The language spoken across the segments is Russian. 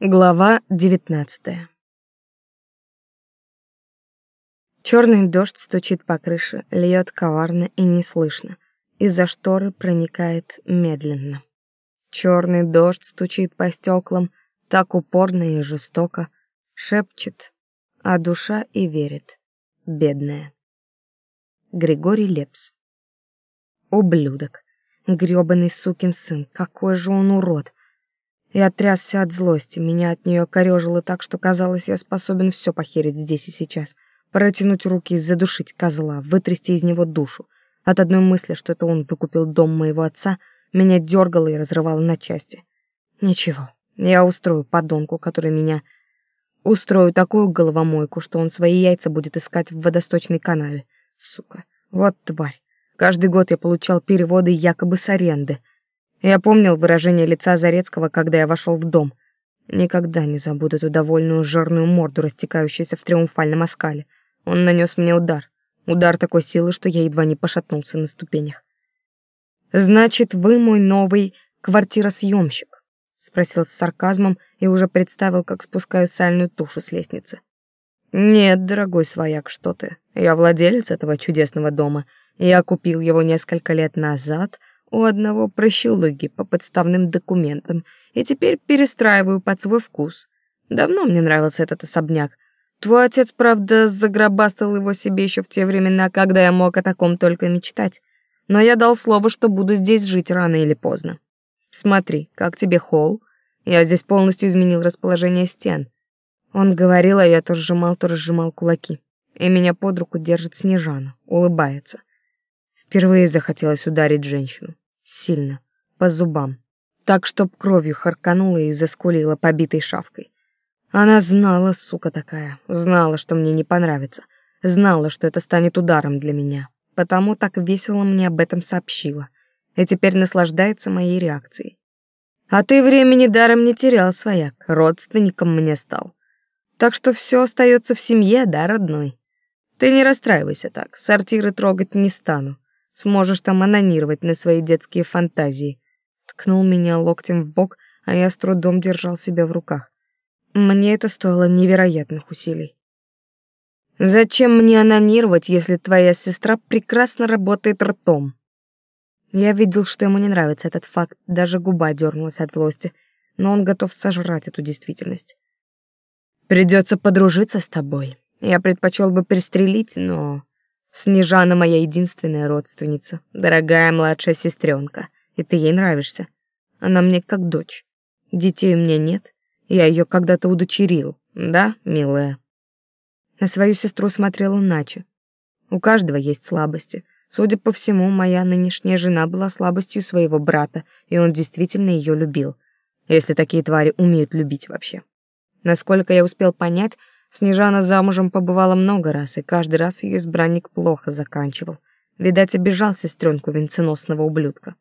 Глава девятнадцатая. Черный дождь стучит по крыше, льет коварно и неслышно. Из-за шторы проникает медленно. Черный дождь стучит по стеклам так упорно и жестоко, шепчет, а душа и верит, бедная. Григорий Лепс. Ублюдок. грёбаный сукин сын, какой же он урод. Я трясся от злости, меня от нее корёжило так, что казалось, я способен все похерить здесь и сейчас. Протянуть руки задушить козла, вытрясти из него душу. От одной мысли, что это он выкупил дом моего отца, меня дергало и разрывало на части. Ничего, я устрою подонку, который меня... Устрою такую головомойку, что он свои яйца будет искать в водосточной канаве. Сука, вот тварь. Каждый год я получал переводы якобы с аренды — я помнил выражение лица Зарецкого, когда я вошел в дом. Никогда не забуду эту довольную жирную морду, растекающуюся в триумфальном оскале. Он нанес мне удар. Удар такой силы, что я едва не пошатнулся на ступенях. «Значит, вы мой новый квартиросъемщик?» — спросил с сарказмом и уже представил, как спускаю сальную тушу с лестницы. «Нет, дорогой свояк, что ты. Я владелец этого чудесного дома. Я купил его несколько лет назад, у одного прощелыги по подставным документам и теперь перестраиваю под свой вкус. Давно мне нравился этот особняк. Твой отец, правда, загробастал его себе еще в те времена, когда я мог о таком только мечтать. Но я дал слово, что буду здесь жить рано или поздно. Смотри, как тебе холл? Я здесь полностью изменил расположение стен. Он говорил, а я то сжимал, то разжимал кулаки. И меня под руку держит Снежана, улыбается. Впервые захотелось ударить женщину. Сильно. По зубам. Так, чтоб кровью харканула и заскулила побитой шавкой. Она знала, сука такая, знала, что мне не понравится. Знала, что это станет ударом для меня. Потому так весело мне об этом сообщила. И теперь наслаждается моей реакцией. А ты времени даром не терял, свояк. Родственником мне стал. Так что все остается в семье, да, родной? Ты не расстраивайся так, сортиры трогать не стану. Сможешь там анонировать на свои детские фантазии. Ткнул меня локтем в бок, а я с трудом держал себя в руках. Мне это стоило невероятных усилий. Зачем мне анонировать, если твоя сестра прекрасно работает ртом? Я видел, что ему не нравится этот факт, даже губа дернулась от злости, но он готов сожрать эту действительность. Придется подружиться с тобой. Я предпочел бы пристрелить, но Снежана моя единственная родственница, дорогая младшая сестренка, и ты ей нравишься. Она мне как дочь. Детей у меня нет, я ее когда-то удочерил, да, милая?» На свою сестру смотрел иначе. У каждого есть слабости. Судя по всему, моя нынешняя жена была слабостью своего брата, и он действительно ее любил. Если такие твари умеют любить вообще. Насколько я успел понять, Снежана замужем побывала много раз, и каждый раз ее избранник плохо заканчивал. Видать, обижал сестренку венценосного ублюдка.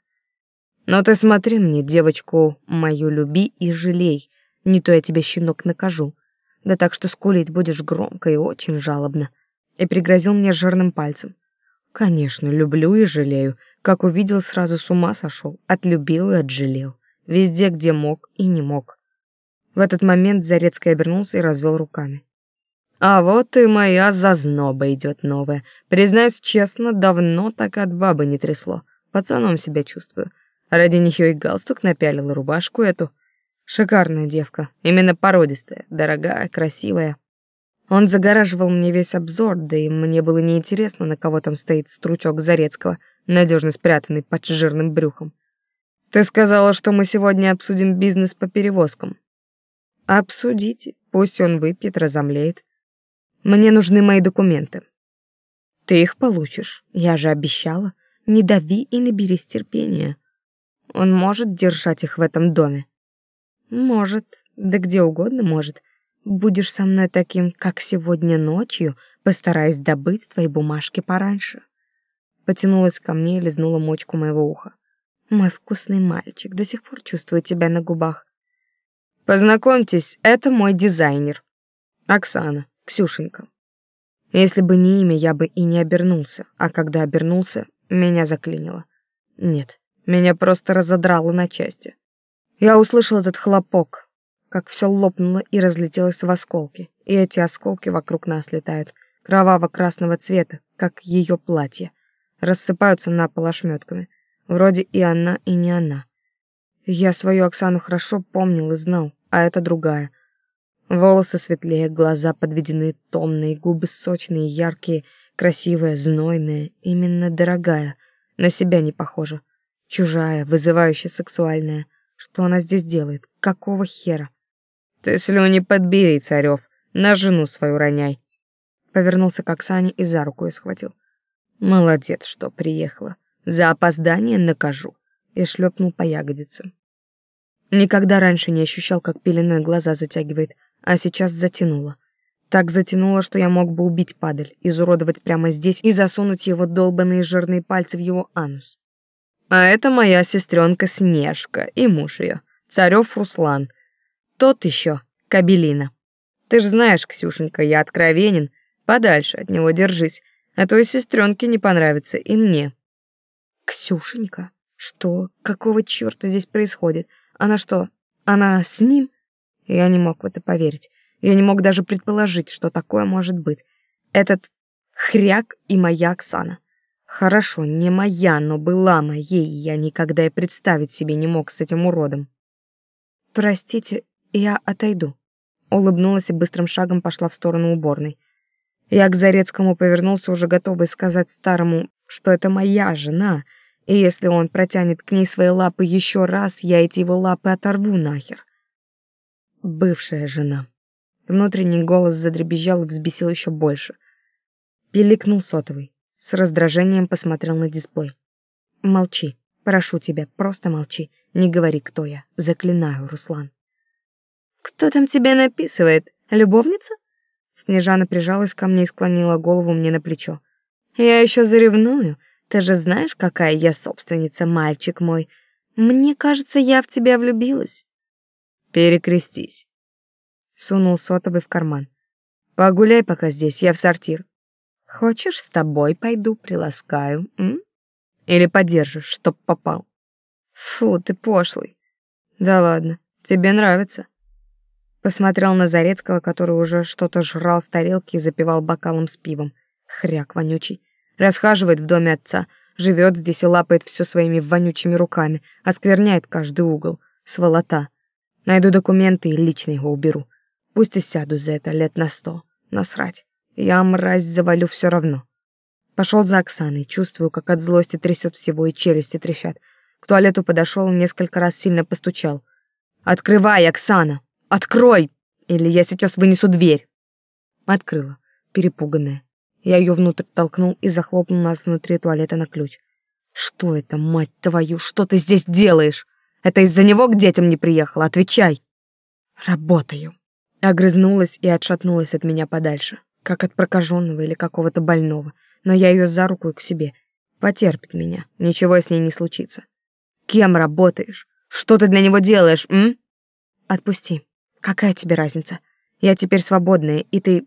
Но ты смотри мне, девочку мою люби и жалей, не то я тебя, щенок, накажу. Да так что скулить будешь громко и очень жалобно. И пригрозил мне жирным пальцем. Конечно, люблю и жалею. Как увидел, сразу с ума сошел. Отлюбил и отжалел. Везде, где мог и не мог. В этот момент Зарецкий обернулся и развел руками. А вот и моя зазноба идет новая. Признаюсь честно, давно так от бабы не трясло. Пацаном себя чувствую. Ради нее и галстук напялила, рубашку эту. Шикарная девка, именно породистая, дорогая, красивая. Он загораживал мне весь обзор, да и мне было неинтересно, на кого там стоит стручок Зарецкого, надежно спрятанный под жирным брюхом. Ты сказала, что мы сегодня обсудим бизнес по перевозкам. Обсудите, пусть он выпьет, разомлеет. Мне нужны мои документы. Ты их получишь. Я же обещала. Не дави и наберись терпения. Он может держать их в этом доме? Может. Да где угодно может. Будешь со мной таким, как сегодня ночью, постараясь добыть твои бумажки пораньше. Потянулась ко мне и лизнула мочку моего уха. Мой вкусный мальчик, до сих пор чувствую тебя на губах. Познакомьтесь, это мой дизайнер. Оксана. Ксюшенька. Если бы не имя, я бы и не обернулся, а когда обернулся, меня заклинило. Нет, меня просто разодрало на части. Я услышал этот хлопок. как все лопнуло и разлетелось в осколки, и эти осколки вокруг нас летают, кроваво-красного цвета, как ее платье, рассыпаются на пол ошметками. Вроде и она, и не она. Я свою Оксану хорошо помнил и знал, а это другая. Волосы светлее, глаза подведены томные, губы сочные, яркие, красивая, знойная, именно дорогая, на себя не похожа. Чужая, вызывающая, сексуальная. Что она здесь делает? Какого хера? Ты слюни подбери, Царев, на жену свою роняй. Повернулся к Оксане и за руку ее схватил. Молодец, что приехала. За опоздание накажу. И шлепнул по ягодице. Никогда раньше не ощущал, как пеленой глаза затягивает, а сейчас затянуло. Так затянуло, что я мог бы убить падаль, изуродовать прямо здесь и засунуть его долбанные жирные пальцы в его анус. А это моя сестренка Снежка и муж ее, Царев Руслан. Тот еще, Кабелина. Ты ж знаешь, Ксюшенька, я откровенен, подальше от него держись, а то и сестренке не понравится, и мне. Ксюшенька? Что? Какого черта здесь происходит? Она что, она с ним? Я не мог в это поверить. Я не мог даже предположить, что такое может быть. Этот хряк и моя Оксана. Хорошо, не моя, но была моей, я никогда и представить себе не мог с этим уродом. Простите, я отойду. Улыбнулась и быстрым шагом пошла в сторону уборной. Я к Зарецкому повернулся, уже готовый сказать старому, что это моя жена — и если он протянет к ней свои лапы еще раз, я эти его лапы оторву нахер. Бывшая жена. Внутренний голос задребезжал и взбесил еще больше. Пиликнул сотовый. С раздражением посмотрел на дисплей. Молчи. Прошу тебя, просто молчи. Не говори, кто я. Заклинаю, Руслан. Кто там тебе написывает? Любовница? Снежана прижалась ко мне и склонила голову мне на плечо. Я еще заревную, ты же знаешь, какая я собственница, мальчик мой. Мне кажется, я в тебя влюбилась. Перекрестись. Сунул сотовый в карман. Погуляй пока здесь, я в сортир. Хочешь, с тобой пойду, приласкаю, м? Или подержишь, чтоб попал? Фу, ты пошлый. Да ладно, тебе нравится. Посмотрел на Зарецкого, который уже что-то жрал с тарелки и запивал бокалом с пивом. Хряк вонючий. Расхаживает в доме отца, живет здесь и лапает все своими вонючими руками, оскверняет каждый угол. Сволота. Найду документы и лично его уберу. Пусть и сяду за это лет на сто. Насрать. Я, мразь, завалю все равно. Пошел за Оксаной, чувствую, как от злости трясет всего и челюсти трещат. К туалету подошел и несколько раз сильно постучал. «Открывай, Оксана! Открой! Или я сейчас вынесу дверь!» Открыла, перепуганная. Я ее внутрь толкнул и захлопнул нас внутри туалета на ключ. Что это, мать твою, что ты здесь делаешь? Это из-за него к детям не приехала, отвечай. Работаю. Огрызнулась и отшатнулась от меня подальше, как от прокаженного или какого-то больного, но я ее за руку и к себе. Потерпит меня, ничего с ней не случится. Кем работаешь? Что ты для него делаешь, м? Отпусти. Какая тебе разница? Я теперь свободная, и ты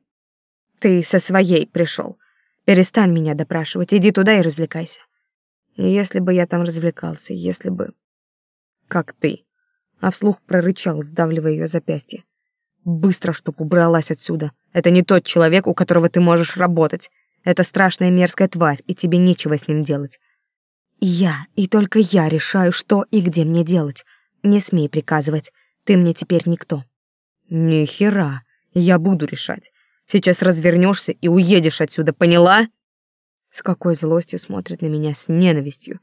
ты со своей пришел. Перестань меня допрашивать, иди туда и развлекайся. И если бы я там развлекался, если бы... Как ты. А вслух прорычал, сдавливая ее запястье. Быстро, чтоб убралась отсюда. Это не тот человек, у которого ты можешь работать. Это страшная мерзкая тварь, и тебе нечего с ним делать. Я, и только я решаю, что и где мне делать. Не смей приказывать. Ты мне теперь никто. Ни хера. Я буду решать. Сейчас развернешься и уедешь отсюда, поняла? С какой злостью смотрит на меня, с ненавистью.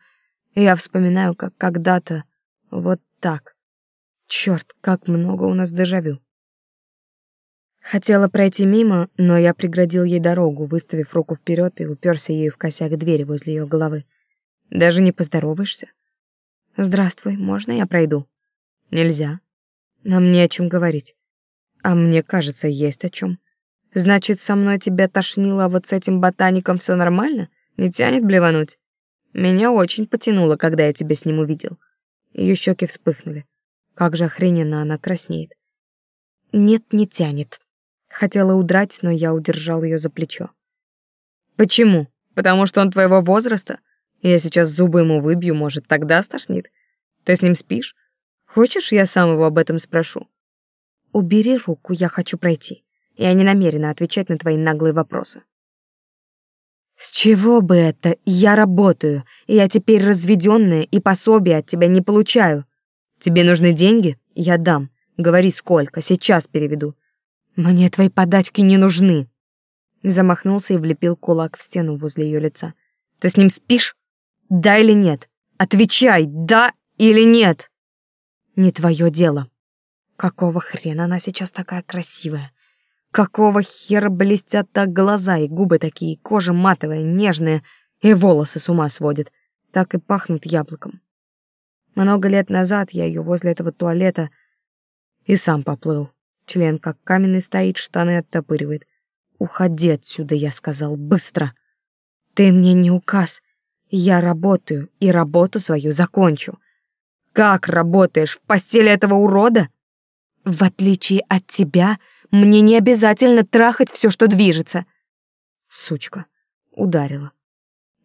я вспоминаю, как когда-то вот так. Черт, как много у нас дежавю. Хотела пройти мимо, но я преградил ей дорогу, выставив руку вперед и уперся ею в косяк двери возле ее головы. Даже не поздороваешься? Здравствуй, можно я пройду? Нельзя. Нам не о чем говорить. А мне кажется, есть о чем. Значит, со мной тебя тошнило, а вот с этим ботаником все нормально? Не тянет блевануть? Меня очень потянуло, когда я тебя с ним увидел. Ее щеки вспыхнули. Как же охрененно она краснеет. Нет, не тянет. Хотела удрать, но я удержал ее за плечо. Почему? Потому что он твоего возраста? Я сейчас зубы ему выбью, может, тогда стошнит? Ты с ним спишь? Хочешь, я сам его об этом спрошу? Убери руку, я хочу пройти. Я не намерена отвечать на твои наглые вопросы. С чего бы это? Я работаю, я теперь разведенная и пособия от тебя не получаю. Тебе нужны деньги? Я дам. Говори сколько, сейчас переведу. Мне твои подачки не нужны. Замахнулся и влепил кулак в стену возле ее лица. Ты с ним спишь? Да или нет? Отвечай, да или нет? Не твое дело. Какого хрена она сейчас такая красивая? Какого хера блестят так глаза и губы такие, кожа матовая, нежная, и волосы с ума сводит. Так и пахнут яблоком. Много лет назад я ее возле этого туалета и сам поплыл. Член как каменный стоит, штаны оттопыривает. «Уходи отсюда», — я сказал, — «быстро». «Ты мне не указ. Я работаю, и работу свою закончу». «Как работаешь? В постели этого урода?» «В отличие от тебя, мне не обязательно трахать все, что движется». Сучка. Ударила.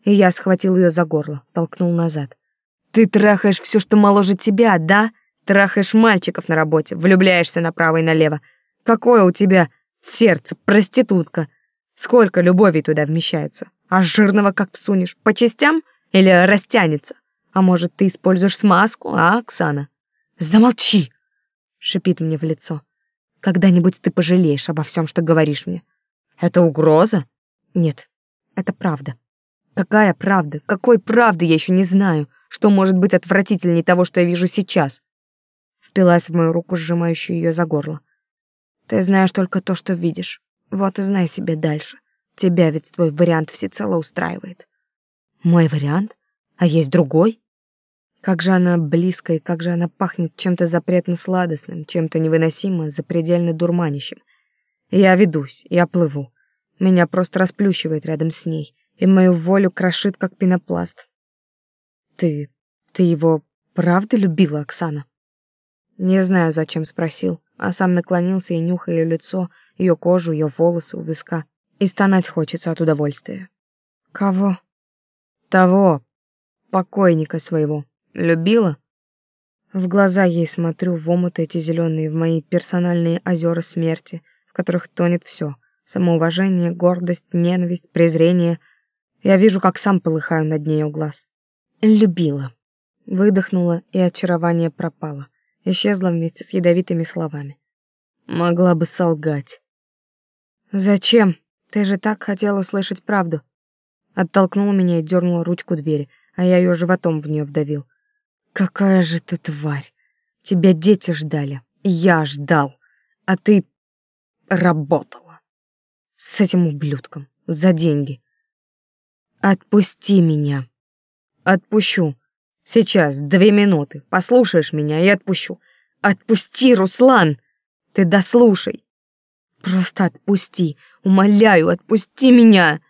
Я схватил ее за горло, толкнул назад. Ты трахаешь все, что моложе тебя, да? Трахаешь мальчиков на работе, влюбляешься направо и налево. Какое у тебя сердце, проститутка. Сколько любови туда вмещается? А жирного как всунешь? По частям? Или растянется? А может, ты используешь смазку, а, Оксана? Замолчи! Шипит мне в лицо. Когда-нибудь ты пожалеешь обо всем, что говоришь мне. Это угроза? Нет, это правда. Какая правда? Какой правды я еще не знаю. Что может быть отвратительнее того, что я вижу сейчас? Впилась в мою руку, сжимающую ее за горло. Ты знаешь только то, что видишь. Вот и знай себе дальше. Тебя ведь твой вариант всецело устраивает. Мой вариант? А есть другой? Как же она близко и как же она пахнет чем-то запретно-сладостным, чем-то невыносимо, запредельно дурманящим. Я ведусь, я плыву. Меня просто расплющивает рядом с ней, и мою волю крошит, как пенопласт. Ты... ты его правда любила, Оксана? Не знаю, зачем спросил, а сам наклонился и нюхая ее лицо, ее кожу, ее волосы у виска. И стонать хочется от удовольствия. Кого? Того, покойника своего. Любила? В глаза ей смотрю, в омуты эти зеленые, в мои персональные озера смерти, в которых тонет все: самоуважение, гордость, ненависть, презрение. Я вижу, как сам полыхаю над ней глаз. Любила. Выдохнула, и очарование пропало. Исчезло вместе с ядовитыми словами. Могла бы солгать. «Зачем? Ты же так хотела услышать правду». Оттолкнула меня и дернула ручку двери, а я ее животом в нее вдавил. «Какая же ты тварь! Тебя дети ждали, я ждал, а ты работала. С этим ублюдком, за деньги. Отпусти меня!» Отпущу. Сейчас, две минуты. Послушаешь меня и отпущу. Отпусти, Руслан! Ты дослушай. Просто отпусти. Умоляю, отпусти меня.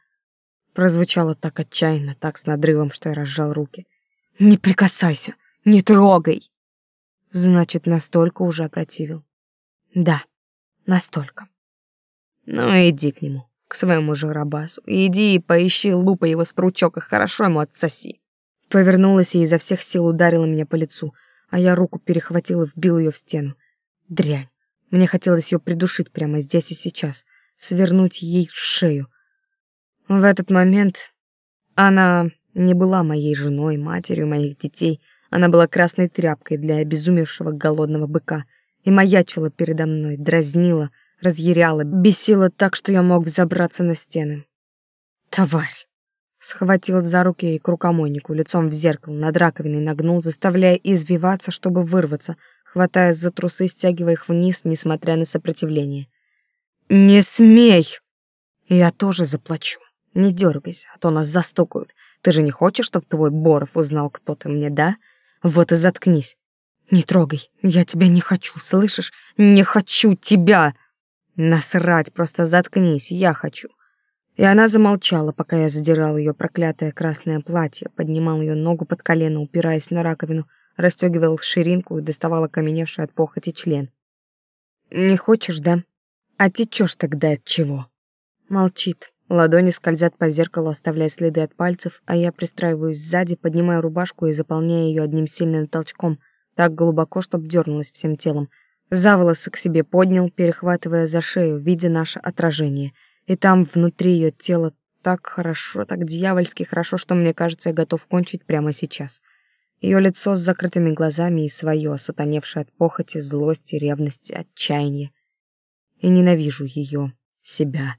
Прозвучало так отчаянно, так с надрывом, что я разжал руки. Не прикасайся, не трогай. Значит, настолько уже опротивил. Да, настолько. Ну, иди к нему, к своему жарабасу. Иди и поищи лупа его стручок и хорошо ему отсоси. Повернулась и изо всех сил ударила меня по лицу, а я руку перехватила и вбил ее в стену. Дрянь. Мне хотелось ее придушить прямо здесь и сейчас, свернуть ей шею. В этот момент она не была моей женой, матерью моих детей. Она была красной тряпкой для обезумевшего голодного быка и маячила передо мной, дразнила, разъяряла, бесила так, что я мог взобраться на стены. Тварь! Схватил за руки и к рукомойнику, лицом в зеркало, над раковиной нагнул, заставляя извиваться, чтобы вырваться, хватая за трусы, стягивая их вниз, несмотря на сопротивление. «Не смей!» «Я тоже заплачу. Не дергайся, а то нас застукают. Ты же не хочешь, чтобы твой Боров узнал, кто ты мне, да? Вот и заткнись. Не трогай, я тебя не хочу, слышишь? Не хочу тебя!» «Насрать, просто заткнись, я хочу. И она замолчала, пока я задирал ее проклятое красное платье, поднимал ее ногу под колено, упираясь на раковину, расстегивал ширинку и доставал окаменевший от похоти член. «Не хочешь, да? А течешь тогда от чего?» Молчит. Ладони скользят по зеркалу, оставляя следы от пальцев, а я пристраиваюсь сзади, поднимаю рубашку и заполняю ее одним сильным толчком, так глубоко, чтоб дернулась всем телом. За волосы к себе поднял, перехватывая за шею, видя наше отражение. И там внутри ее тела так хорошо, так дьявольски хорошо, что мне кажется, я готов кончить прямо сейчас. Ее лицо с закрытыми глазами и свое, сатаневшее от похоти, злости, ревности, отчаяния. И ненавижу ее, себя,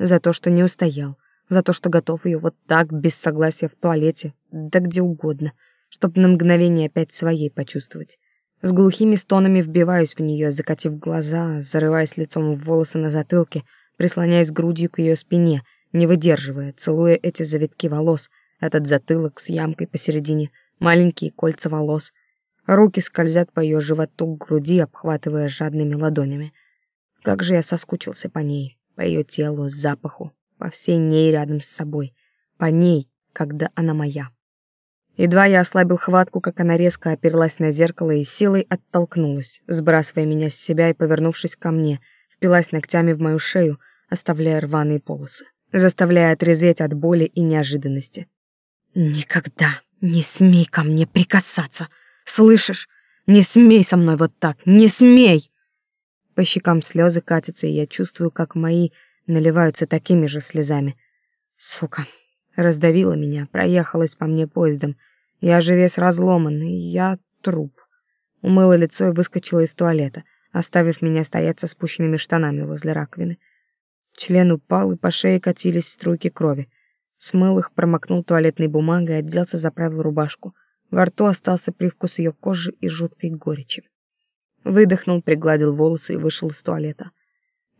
за то, что не устоял, за то, что готов ее вот так, без согласия в туалете, да где угодно, чтобы на мгновение опять своей почувствовать. С глухими стонами вбиваюсь в нее, закатив глаза, зарываясь лицом в волосы на затылке, прислоняясь грудью к ее спине, не выдерживая, целуя эти завитки волос, этот затылок с ямкой посередине, маленькие кольца волос. Руки скользят по ее животу к груди, обхватывая жадными ладонями. Как же я соскучился по ней, по ее телу, запаху, по всей ней рядом с собой, по ней, когда она моя. Едва я ослабил хватку, как она резко оперлась на зеркало и силой оттолкнулась, сбрасывая меня с себя и, повернувшись ко мне, впилась ногтями в мою шею, оставляя рваные полосы, заставляя отрезветь от боли и неожиданности. «Никогда не смей ко мне прикасаться! Слышишь? Не смей со мной вот так! Не смей!» По щекам слезы катятся, и я чувствую, как мои наливаются такими же слезами. Сука, раздавила меня, проехалась по мне поездом. Я же весь разломанный, я труп. Умыла лицо и выскочила из туалета, оставив меня стоять со спущенными штанами возле раковины. Член упал, и по шее катились струйки крови. Смыл их, промокнул туалетной бумагой, оделся, заправил рубашку. Во рту остался привкус ее кожи и жуткой горечи. Выдохнул, пригладил волосы и вышел из туалета.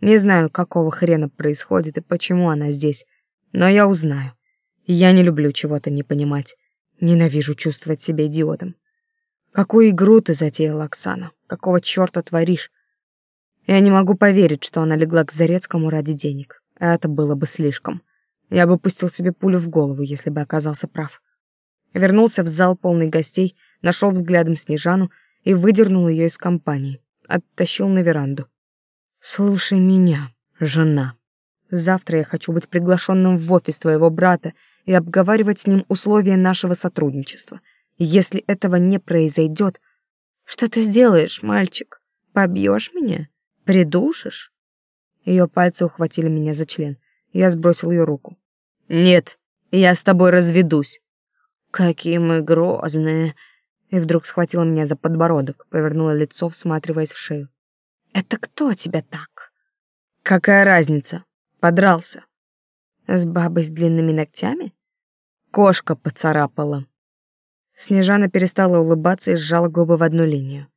Не знаю, какого хрена происходит и почему она здесь, но я узнаю. Я не люблю чего-то не понимать. Ненавижу чувствовать себя идиотом. Какую игру ты затеяла, Оксана? Какого чёрта творишь? Я не могу поверить, что она легла к Зарецкому ради денег. Это было бы слишком. Я бы пустил себе пулю в голову, если бы оказался прав. Вернулся в зал полный гостей, нашел взглядом Снежану и выдернул ее из компании, оттащил на веранду. «Слушай меня, жена. Завтра я хочу быть приглашенным в офис твоего брата и обговаривать с ним условия нашего сотрудничества. Если этого не произойдет, что ты сделаешь, мальчик? Побьешь меня? Придушишь?» Ее пальцы ухватили меня за член. Я сбросил ее руку. «Нет, я с тобой разведусь». «Какие мы грозные!» И вдруг схватила меня за подбородок, повернула лицо, всматриваясь в шею. «Это кто тебя так?» «Какая разница? Подрался». «С бабой с длинными ногтями?» «Кошка поцарапала». Снежана перестала улыбаться и сжала губы в одну линию.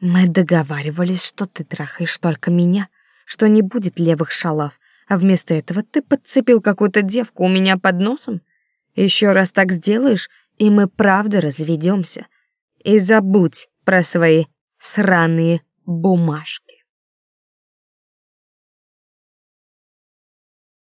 «Мы договаривались, что ты трахаешь только меня, что не будет левых шалав, а вместо этого ты подцепил какую-то девку у меня под носом? Еще раз так сделаешь, и мы правда разведемся. И забудь про свои сраные бумажки.